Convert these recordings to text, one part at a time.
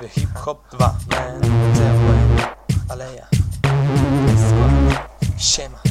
prawdziwy hip-hop 2 Man, Jest skład Siema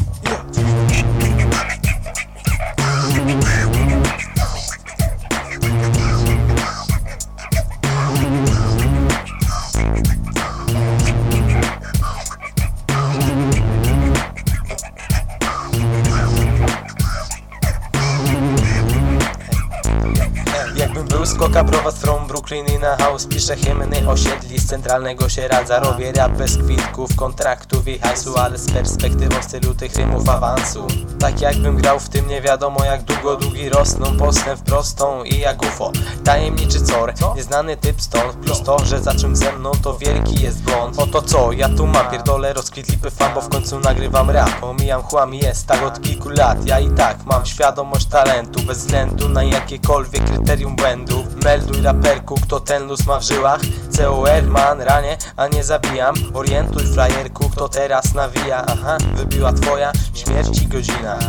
Jakbym był z Browa from Brooklyn i na house Piszę hymny osiedli z centralnego się radza Robię rap bez kwitków, kontraktów i hajsu Ale z perspektywą stylu tych rymów awansu. Tak jakbym grał w tym nie wiadomo jak długo Długi rosną, postęp prostą i jak UFO. Tajemniczy cor, nieznany typ stąd Plus to, że za czym ze mną to wielki jest błąd. Oto co, ja tu mam pierdolę rozkwitli fan Bo w końcu nagrywam rap. Omijam chłam jest tak od kilku lat Ja i tak mam świadomość talentu Bez względu na jakiekolwiek kryterium błędu Melduj raperku, kto ten luz ma w żyłach. COR man, ranie, a nie zabijam. Orientuj frajerku, kto teraz nawija. Aha, wybiła twoja śmierci godzina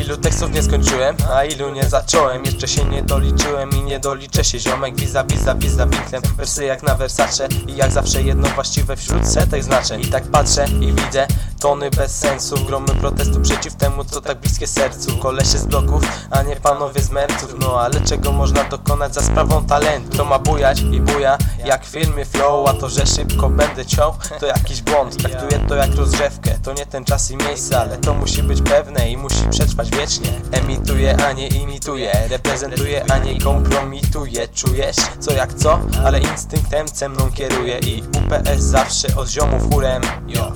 Ilu tekstów nie skończyłem, a ilu nie zacząłem? Jeszcze się nie doliczyłem i nie doliczę się Ziomek wiza, wiza, wiza winklem Wersy jak na Versace. I jak zawsze jedno właściwe wśród setek znaczeń. I tak patrzę i widzę tony bez sensu Gromy protestu przeciw temu co tak bliskie sercu. Kolesie z bloków, a nie panowie z merców. No ale czego można dokonać za sprawą talentu? To ma bujać i buja jak w filmie flow A to, że szybko będę ciął to jakiś błąd. Traktuję to jak rozgrzewkę, to nie ten czas i miejsce Ale to musi być pewne i musi przetrwać wiecznie. Emituję, a nie imituję Reprezentuję, a nie kompromituję. Czujesz co jak co, ale instynktem ze mną kieruje I UPS zawsze od ziomów chórem. Yo